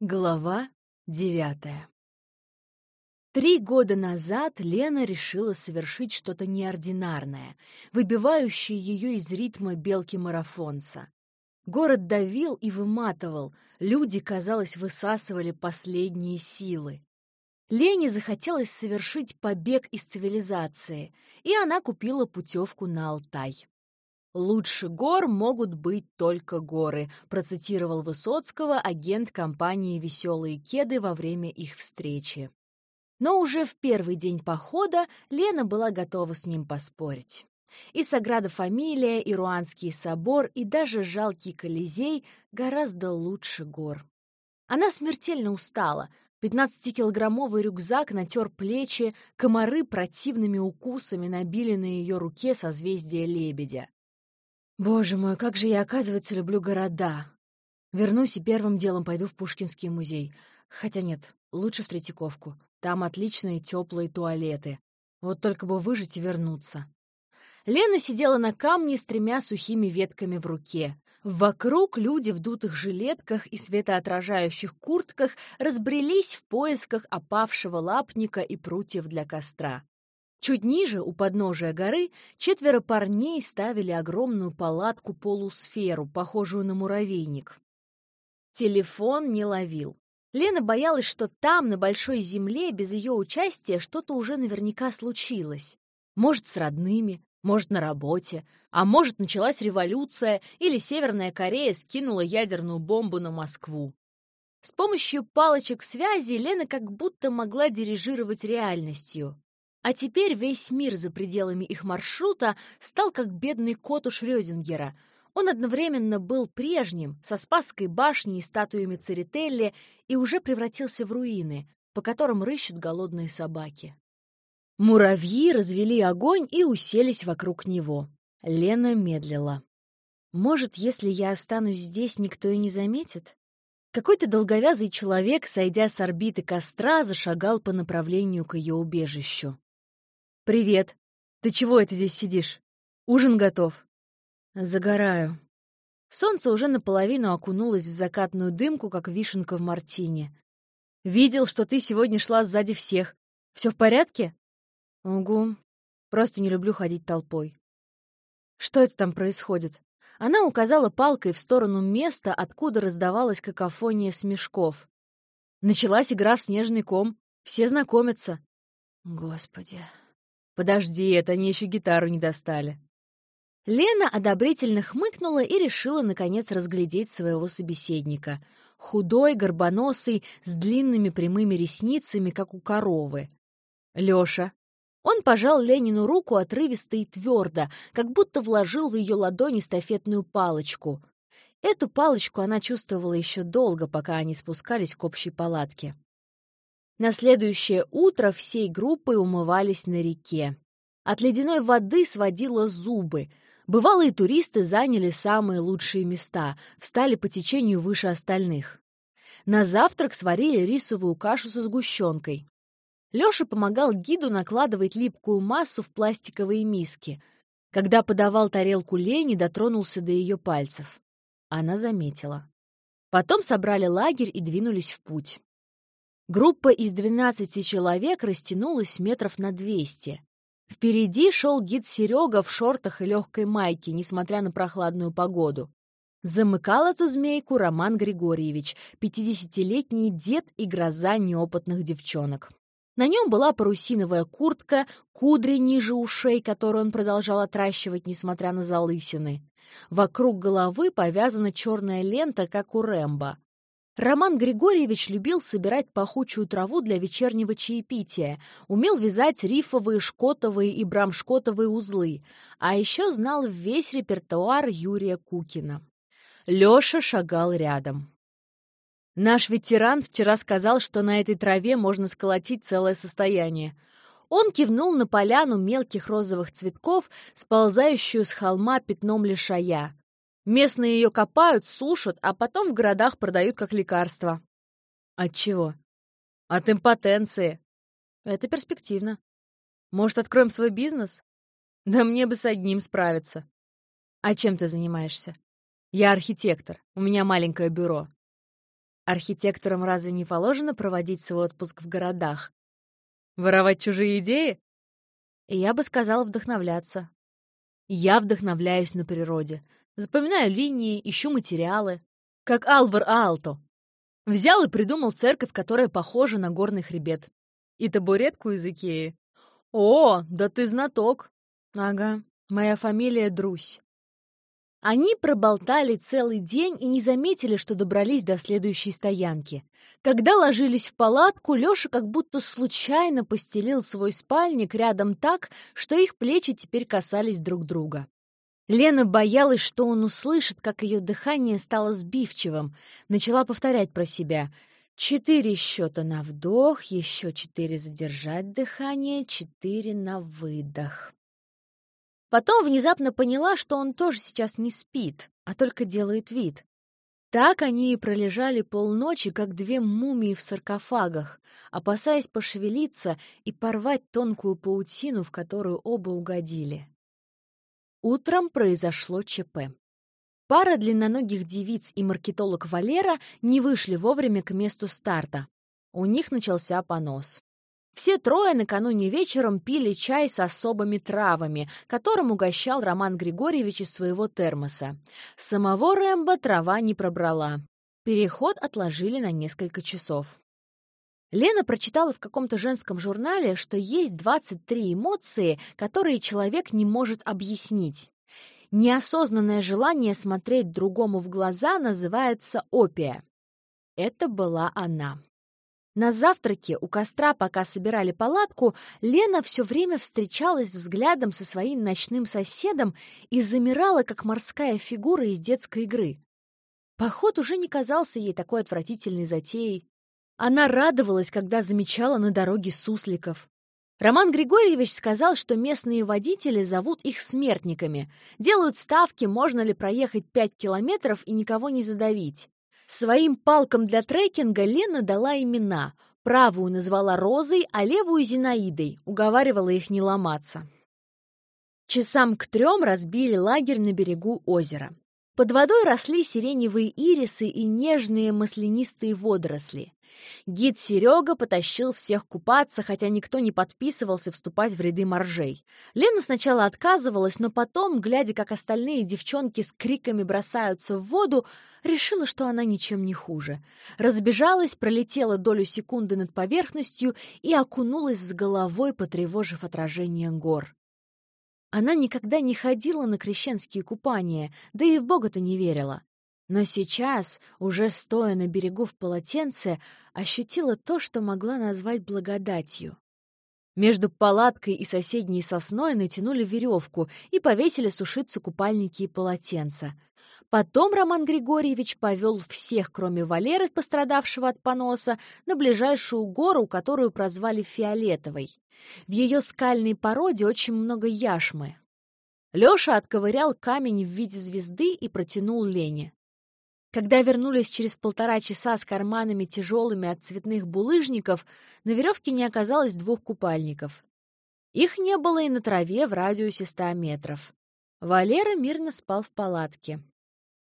Глава девятая Три года назад Лена решила совершить что-то неординарное, выбивающее ее из ритма белки-марафонца. Город давил и выматывал, люди, казалось, высасывали последние силы. Лене захотелось совершить побег из цивилизации, и она купила путевку на Алтай. «Лучше гор могут быть только горы», процитировал Высоцкого агент компании «Веселые кеды» во время их встречи. Но уже в первый день похода Лена была готова с ним поспорить. И Саграда Фамилия, и Руанский собор, и даже жалкий Колизей гораздо лучше гор. Она смертельно устала. Пятнадцатикилограммовый рюкзак натер плечи, комары противными укусами набили на ее руке созвездие лебедя. Боже мой, как же я, оказывается, люблю города. Вернусь и первым делом пойду в Пушкинский музей. Хотя нет, лучше в Третьяковку. Там отличные теплые туалеты. Вот только бы выжить и вернуться. Лена сидела на камне с тремя сухими ветками в руке. Вокруг люди в дутых жилетках и светоотражающих куртках разбрелись в поисках опавшего лапника и прутьев для костра. Чуть ниже, у подножия горы, четверо парней ставили огромную палатку-полусферу, похожую на муравейник. Телефон не ловил. Лена боялась, что там, на большой земле, без ее участия, что-то уже наверняка случилось. Может, с родными, может, на работе, а может, началась революция или Северная Корея скинула ядерную бомбу на Москву. С помощью палочек связи Лена как будто могла дирижировать реальностью. А теперь весь мир за пределами их маршрута стал как бедный кот у Шрёдингера. Он одновременно был прежним, со Спасской башней и статуями Церетелли, и уже превратился в руины, по которым рыщут голодные собаки. Муравьи развели огонь и уселись вокруг него. Лена медлила. «Может, если я останусь здесь, никто и не заметит?» Какой-то долговязый человек, сойдя с орбиты костра, зашагал по направлению к ее убежищу. «Привет. Ты чего это здесь сидишь? Ужин готов». «Загораю». Солнце уже наполовину окунулось в закатную дымку, как вишенка в мартине. «Видел, что ты сегодня шла сзади всех. Все в порядке?» «Угу. Просто не люблю ходить толпой». «Что это там происходит?» Она указала палкой в сторону места, откуда раздавалась какофония смешков. Началась игра в снежный ком. Все знакомятся. Господи. «Подожди, это они еще гитару не достали». Лена одобрительно хмыкнула и решила, наконец, разглядеть своего собеседника. Худой, горбоносый, с длинными прямыми ресницами, как у коровы. Лёша. Он пожал Ленину руку отрывисто и твердо, как будто вложил в ее ладонь эстафетную палочку. Эту палочку она чувствовала еще долго, пока они спускались к общей палатке. На следующее утро всей группой умывались на реке. От ледяной воды сводило зубы. Бывалые туристы заняли самые лучшие места, встали по течению выше остальных. На завтрак сварили рисовую кашу со сгущенкой. Лёша помогал гиду накладывать липкую массу в пластиковые миски. Когда подавал тарелку Лене, дотронулся до ее пальцев. Она заметила. Потом собрали лагерь и двинулись в путь. Группа из 12 человек растянулась метров на 200. Впереди шел гид Серега в шортах и легкой майке, несмотря на прохладную погоду. Замыкал эту змейку Роман Григорьевич, 50-летний дед и гроза неопытных девчонок. На нем была парусиновая куртка, кудри ниже ушей, которые он продолжал отращивать, несмотря на залысины. Вокруг головы повязана черная лента, как у Рэмбо. Роман Григорьевич любил собирать пахучую траву для вечернего чаепития, умел вязать рифовые, шкотовые и брамшкотовые узлы, а еще знал весь репертуар Юрия Кукина. Лёша шагал рядом. Наш ветеран вчера сказал, что на этой траве можно сколотить целое состояние. Он кивнул на поляну мелких розовых цветков, сползающую с холма пятном лишая. Местные ее копают, сушат, а потом в городах продают как лекарство. От чего? От импотенции. Это перспективно. Может, откроем свой бизнес? Да мне бы с одним справиться. А чем ты занимаешься? Я архитектор, у меня маленькое бюро. Архитекторам разве не положено проводить свой отпуск в городах? Воровать чужие идеи? Я бы сказала вдохновляться. Я вдохновляюсь на природе. Запоминаю линии, ищу материалы. Как Алвар Аалто. Взял и придумал церковь, которая похожа на горный хребет. И табуретку из Икеи. О, да ты знаток. Ага, моя фамилия Друсь. Они проболтали целый день и не заметили, что добрались до следующей стоянки. Когда ложились в палатку, Лёша как будто случайно постелил свой спальник рядом так, что их плечи теперь касались друг друга. Лена боялась, что он услышит, как ее дыхание стало сбивчивым. Начала повторять про себя. Четыре счета на вдох, еще четыре задержать дыхание, четыре на выдох. Потом внезапно поняла, что он тоже сейчас не спит, а только делает вид. Так они и пролежали полночи, как две мумии в саркофагах, опасаясь пошевелиться и порвать тонкую паутину, в которую оба угодили. Утром произошло ЧП. Пара длинноногих девиц и маркетолог Валера не вышли вовремя к месту старта. У них начался понос. Все трое накануне вечером пили чай с особыми травами, которым угощал Роман Григорьевич из своего термоса. Самого Рэмбо трава не пробрала. Переход отложили на несколько часов. Лена прочитала в каком-то женском журнале, что есть 23 эмоции, которые человек не может объяснить. Неосознанное желание смотреть другому в глаза называется опия. Это была она. На завтраке у костра, пока собирали палатку, Лена все время встречалась взглядом со своим ночным соседом и замирала, как морская фигура из детской игры. Поход уже не казался ей такой отвратительной затеей. Она радовалась, когда замечала на дороге сусликов. Роман Григорьевич сказал, что местные водители зовут их смертниками, делают ставки, можно ли проехать пять километров и никого не задавить. Своим палкам для трекинга Лена дала имена. Правую назвала Розой, а левую — Зинаидой, уговаривала их не ломаться. Часам к трем разбили лагерь на берегу озера. Под водой росли сиреневые ирисы и нежные маслянистые водоросли. Гид Серега потащил всех купаться, хотя никто не подписывался вступать в ряды моржей. Лена сначала отказывалась, но потом, глядя, как остальные девчонки с криками бросаются в воду, решила, что она ничем не хуже. Разбежалась, пролетела долю секунды над поверхностью и окунулась с головой, потревожив отражение гор. Она никогда не ходила на крещенские купания, да и в Бога-то не верила. Но сейчас, уже стоя на берегу в полотенце, ощутила то, что могла назвать благодатью. Между палаткой и соседней сосной натянули веревку и повесили сушиться купальники и полотенца. Потом Роман Григорьевич повел всех, кроме Валеры, пострадавшего от поноса, на ближайшую гору, которую прозвали Фиолетовой. В ее скальной породе очень много яшмы. Лёша отковырял камень в виде звезды и протянул Лене. Когда вернулись через полтора часа с карманами тяжелыми от цветных булыжников, на веревке не оказалось двух купальников. Их не было и на траве в радиусе ста метров. Валера мирно спал в палатке.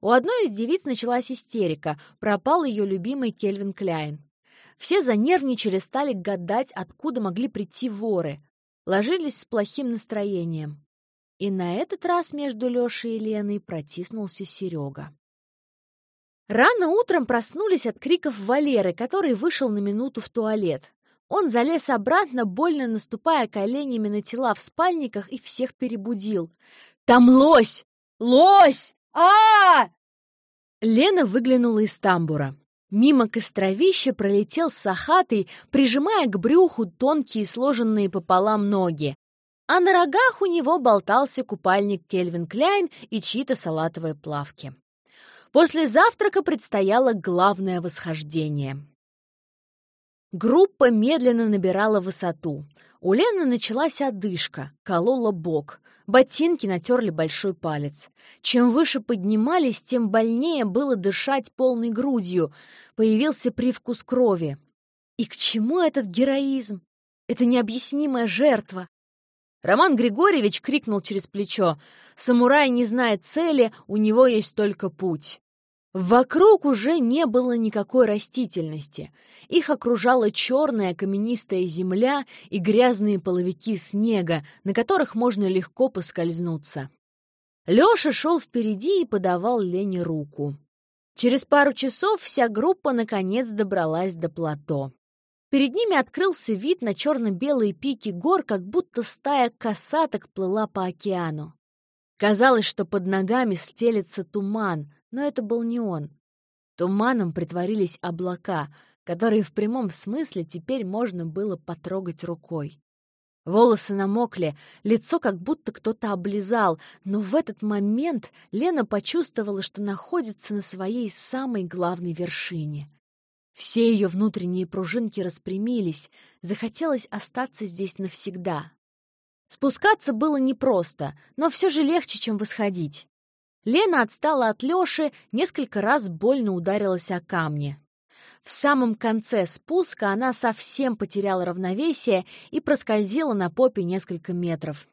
У одной из девиц началась истерика, пропал ее любимый Кельвин Кляйн. Все занервничали, стали гадать, откуда могли прийти воры. Ложились с плохим настроением. И на этот раз между Лешей и Леной протиснулся Серега. Рано утром проснулись от криков Валеры, который вышел на минуту в туалет. Он залез обратно, больно наступая коленями на тела в спальниках и всех перебудил. «Там лось! Лось! а, -а, -а Лена выглянула из тамбура. Мимо костровища пролетел сахатый, прижимая к брюху тонкие сложенные пополам ноги. А на рогах у него болтался купальник Кельвин Кляйн и чьи-то салатовые плавки. После завтрака предстояло главное восхождение. Группа медленно набирала высоту. У Лены началась одышка, колола бок. Ботинки натерли большой палец. Чем выше поднимались, тем больнее было дышать полной грудью. Появился привкус крови. И к чему этот героизм? Это необъяснимая жертва. Роман Григорьевич крикнул через плечо. «Самурай не знает цели, у него есть только путь». Вокруг уже не было никакой растительности. Их окружала черная каменистая земля и грязные половики снега, на которых можно легко поскользнуться. Лёша шел впереди и подавал Лене руку. Через пару часов вся группа наконец добралась до плато. Перед ними открылся вид на черно-белые пики гор, как будто стая косаток плыла по океану. Казалось, что под ногами стелется туман, но это был не он. Туманом притворились облака, которые в прямом смысле теперь можно было потрогать рукой. Волосы намокли, лицо как будто кто-то облизал, но в этот момент Лена почувствовала, что находится на своей самой главной вершине. Все ее внутренние пружинки распрямились, захотелось остаться здесь навсегда. Спускаться было непросто, но все же легче, чем восходить. Лена отстала от Лёши, несколько раз больно ударилась о камни. В самом конце спуска она совсем потеряла равновесие и проскользила на попе несколько метров.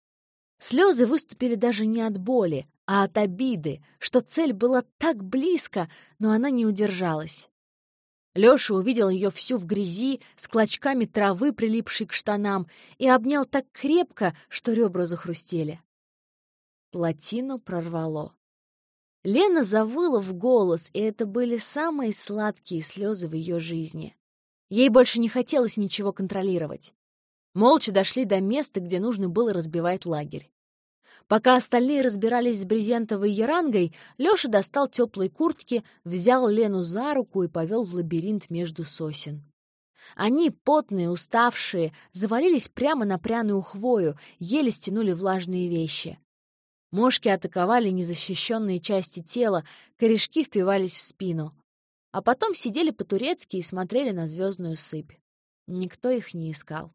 Слезы выступили даже не от боли, а от обиды, что цель была так близко, но она не удержалась. Лёша увидел её всю в грязи, с клочками травы, прилипшей к штанам, и обнял так крепко, что ребра захрустели. Плотину прорвало. Лена завыла в голос, и это были самые сладкие слезы в ее жизни. Ей больше не хотелось ничего контролировать. Молча дошли до места, где нужно было разбивать лагерь. Пока остальные разбирались с брезентовой ярангой, Лёша достал теплые куртки, взял Лену за руку и повел в лабиринт между сосен. Они, потные, уставшие, завалились прямо на пряную хвою, еле стянули влажные вещи. Мошки атаковали незащищенные части тела, корешки впивались в спину. А потом сидели по-турецки и смотрели на звездную сыпь. Никто их не искал.